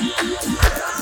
Yeah.